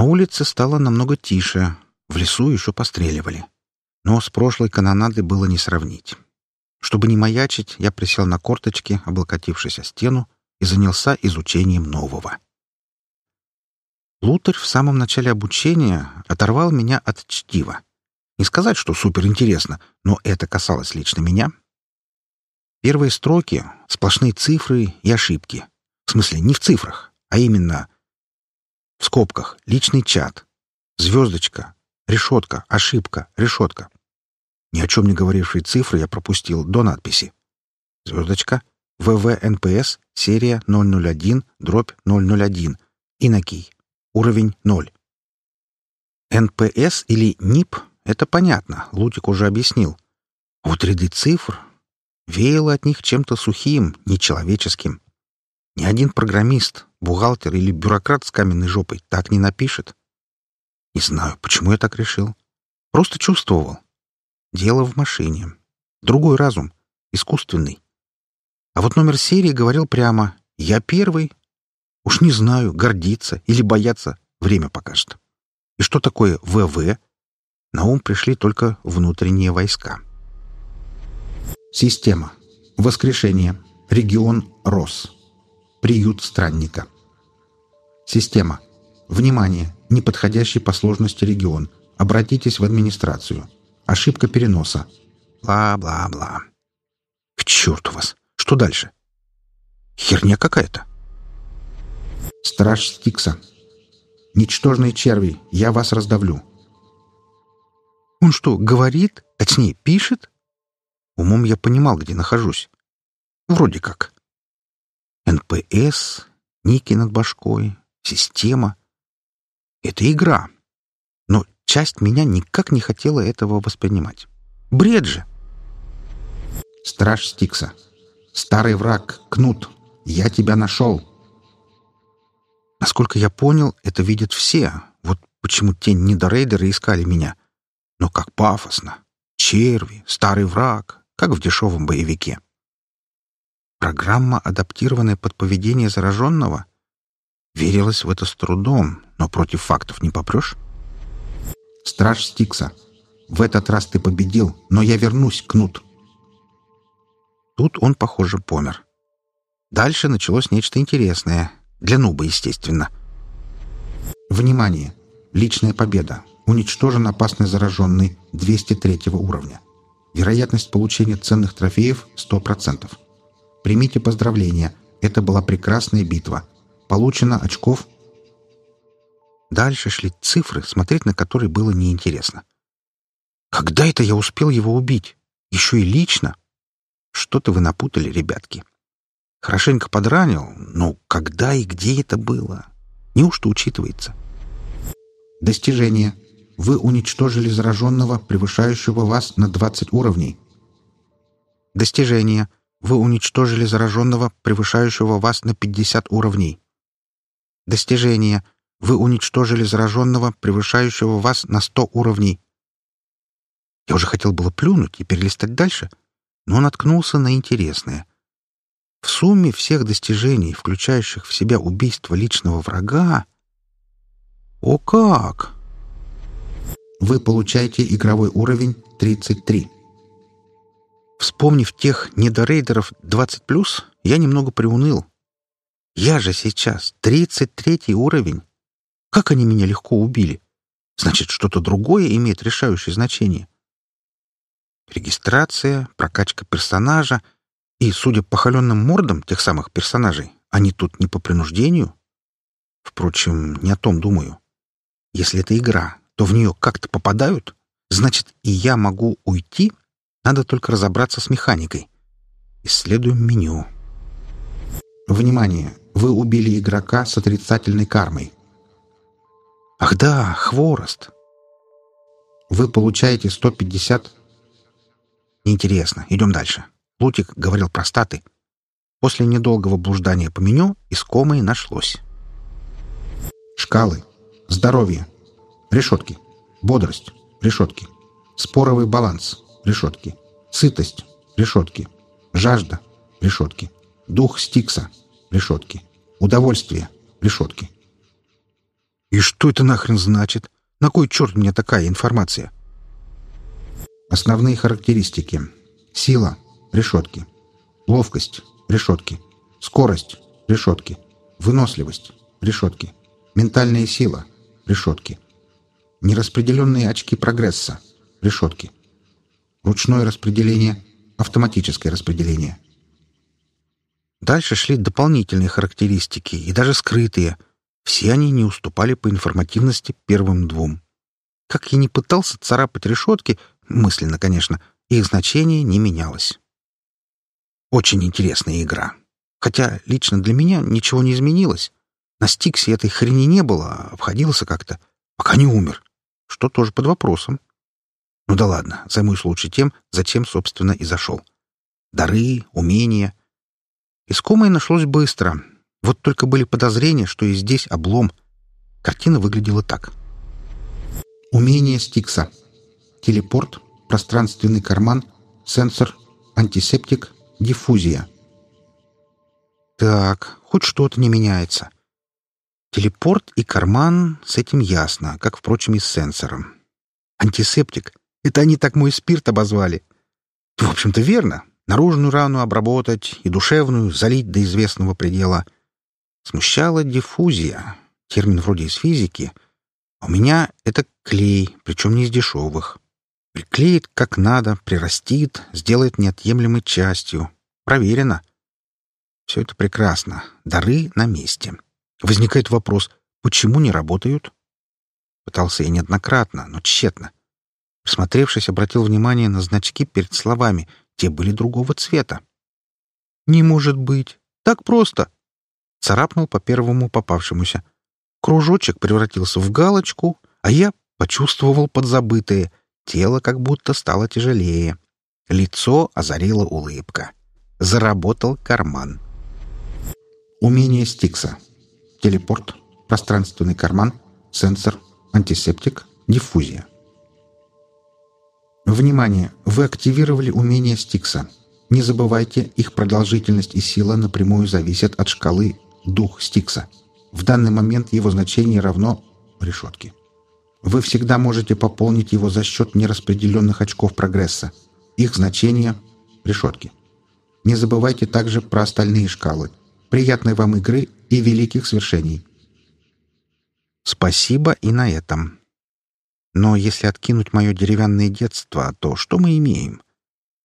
На улице стало намного тише, в лесу еще постреливали. Но с прошлой канонадой было не сравнить. Чтобы не маячить, я присел на корточки, облокотившись о стену, и занялся изучением нового. Лутарь в самом начале обучения оторвал меня от чтива. Не сказать, что суперинтересно, но это касалось лично меня. Первые строки — сплошные цифры и ошибки. В смысле, не в цифрах, а именно в скобках «личный чат», «звездочка», «решетка», «ошибка», «решетка». Ни о чем не говорившие цифры я пропустил до надписи. Звездочка, ВВНПС, серия 001, дробь 001, Инокий. Уровень 0. НПС или НИП — это понятно, Лутик уже объяснил. вот ряды цифр веяло от них чем-то сухим, нечеловеческим. Ни один программист, бухгалтер или бюрократ с каменной жопой так не напишет. Не знаю, почему я так решил. Просто чувствовал. Дело в машине. Другой разум. Искусственный. А вот номер серии говорил прямо «Я первый, Уж не знаю, гордиться или бояться, время покажет. И что такое ВВ? На ум пришли только внутренние войска. Система. Воскрешение. Регион РОС. Приют странника. Система. Внимание! Неподходящий по сложности регион. Обратитесь в администрацию. Ошибка переноса. Бла-бла-бла. К черту вас! Что дальше? Херня какая-то. Страж Стикса. Ничтожные черви, я вас раздавлю. Он что, говорит? Точнее, пишет? Умом я понимал, где нахожусь. Вроде как. НПС, ники над башкой, система. Это игра. Но часть меня никак не хотела этого воспринимать. Бред же! Страж Стикса. Старый враг, Кнут. Я тебя нашел. Насколько я понял, это видят все. Вот почему те недорейдеры искали меня. Но как пафосно. Черви, старый враг, как в дешевом боевике. Программа, адаптированная под поведение зараженного? Верилось в это с трудом, но против фактов не попрешь. Страж Стикса. В этот раз ты победил, но я вернусь, Кнут. Тут он, похоже, помер. Дальше началось нечто интересное, для нуба, естественно. Внимание! Личная победа. Уничтожен опасный зараженный 203 уровня. Вероятность получения ценных трофеев 100%. Примите поздравления. Это была прекрасная битва. Получено очков... Дальше шли цифры, смотреть на которые было неинтересно. Когда это я успел его убить? Еще и лично? Что-то вы напутали, ребятки. Хорошенько подранил, но когда и где это было? Неужто учитывается? Достижение. Вы уничтожили зараженного, превышающего вас на 20 уровней. Достижение. Вы уничтожили зараженного, превышающего вас на 50 уровней. Достижение. Вы уничтожили зараженного, превышающего вас на 100 уровней. Я уже хотел было плюнуть и перелистать дальше, но наткнулся на интересное. В сумме всех достижений, включающих в себя убийство личного врага... О как! Вы получаете игровой уровень 33. Вспомнив тех недорейдеров 20+, я немного приуныл. Я же сейчас 33 уровень. Как они меня легко убили? Значит, что-то другое имеет решающее значение. Регистрация, прокачка персонажа — и, судя по холеным мордам тех самых персонажей, они тут не по принуждению. Впрочем, не о том думаю. Если это игра, то в нее как-то попадают, значит, и я могу уйти. Надо только разобраться с механикой. Исследуем меню. Внимание! Вы убили игрока с отрицательной кармой. Ах да, хворост. Вы получаете 150... Неинтересно. Идем дальше. Лутик говорил про статы. После недолгого блуждания по меню искомое нашлось. Шкалы. Здоровье. Решетки. Бодрость. Решетки. Споровый баланс. Решетки. Сытость. Решетки. Жажда. Решетки. Дух Стикса. Решетки. Удовольствие. Решетки. И что это нахрен значит? На кой черт мне такая информация? Основные характеристики. Сила — решетки. Ловкость — решетки. Скорость — решетки. Выносливость — решетки. Ментальная сила — решетки. Нераспределенные очки прогресса — решетки. Ручное распределение — автоматическое распределение. Дальше шли дополнительные характеристики и даже скрытые. Все они не уступали по информативности первым двум. Как я не пытался царапать решетки, мысленно, конечно, их значение не менялось. Очень интересная игра. Хотя лично для меня ничего не изменилось. На Стиксе этой хрени не было, а обходился как-то, пока не умер, что тоже под вопросом. Ну да ладно, займусь лучше тем, зачем, собственно, и зашел. Дары, умения. Искомое нашлось быстро. Вот только были подозрения, что и здесь облом. Картина выглядела так. Умение Стикса. Телепорт, пространственный карман, сенсор, антисептик, диффузия. Так, хоть что-то не меняется. Телепорт и карман — с этим ясно, как, впрочем, и с сенсором. Антисептик — это они так мой спирт обозвали. В общем-то, верно. Наружную рану обработать и душевную залить до известного предела. Смущала диффузия. Термин вроде из физики. У меня это клей, причем не из дешевых. Приклеит как надо, прирастит, сделает неотъемлемой частью. Проверено. Все это прекрасно. Дары на месте. Возникает вопрос, почему не работают? Пытался я неоднократно, но тщетно. Присмотревшись, обратил внимание на значки перед словами. Те были другого цвета. «Не может быть! Так просто!» Царапнул по первому попавшемуся. Кружочек превратился в галочку, а я почувствовал подзабытое. Тело как будто стало тяжелее. Лицо озарила улыбка. Заработал карман. Умение Стикса. Телепорт, пространственный карман, сенсор, антисептик, диффузия. Внимание! Вы активировали умение Стикса. Не забывайте, их продолжительность и сила напрямую зависят от шкалы «Дух Стикса». В данный момент его значение равно решетке. Вы всегда можете пополнить его за счет нераспределенных очков прогресса. Их значение — решетки. Не забывайте также про остальные шкалы — Приятной вам игры и великих свершений. Спасибо и на этом. Но если откинуть мое деревянное детство, то что мы имеем?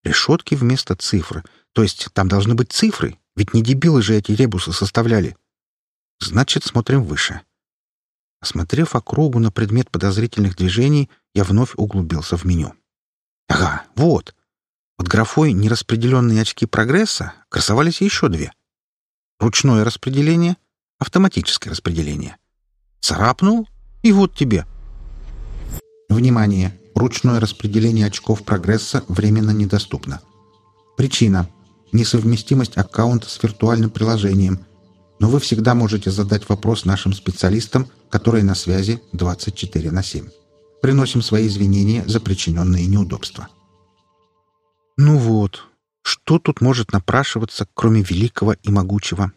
Решетки вместо цифр. То есть там должны быть цифры, ведь не дебилы же эти ребусы составляли. Значит, смотрим выше. Осмотрев округу на предмет подозрительных движений, я вновь углубился в меню. Ага, вот. Под графой «Нераспределенные очки прогресса» красовались еще две — Ручное распределение, автоматическое распределение. Царапнул, и вот тебе. Внимание! Ручное распределение очков прогресса временно недоступно. Причина. Несовместимость аккаунта с виртуальным приложением. Но вы всегда можете задать вопрос нашим специалистам, которые на связи 24 на 7. Приносим свои извинения за причиненные неудобства. Ну вот, что тут может напрашиваться, кроме великого и могучего?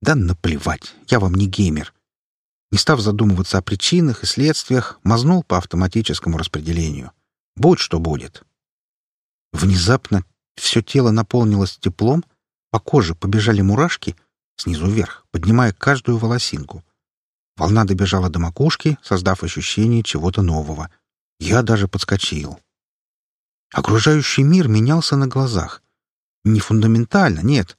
Да наплевать, я вам не геймер. Не став задумываться о причинах и следствиях, мазнул по автоматическому распределению. Будь что будет. Внезапно все тело наполнилось теплом, по коже побежали мурашки, снизу вверх, поднимая каждую волосинку. Волна добежала до макушки, создав ощущение чего-то нового. Я даже подскочил. Окружающий мир менялся на глазах. Не фундаментально, нет.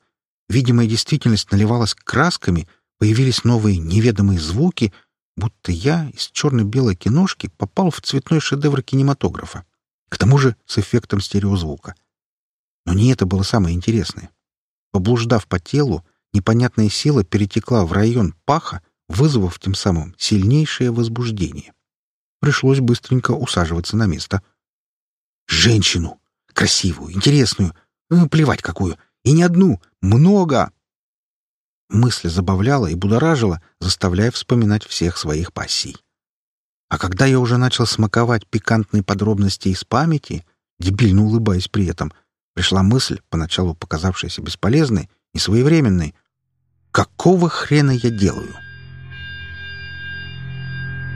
Видимая действительность наливалась красками, появились новые неведомые звуки, будто я из черно-белой киношки попал в цветной шедевр кинематографа. К тому же с эффектом стереозвука. Но не это было самое интересное. Поблуждав по телу, непонятная сила перетекла в район паха, вызвав тем самым сильнейшее возбуждение. Пришлось быстренько усаживаться на место — Женщину. Красивую, интересную. Ну, плевать какую. И не одну. Много. Мысль забавляла и будоражила, заставляя вспоминать всех своих пассий. А когда я уже начал смаковать пикантные подробности из памяти, дебильно улыбаясь при этом, пришла мысль, поначалу показавшаяся бесполезной и своевременной. «Какого хрена я делаю?»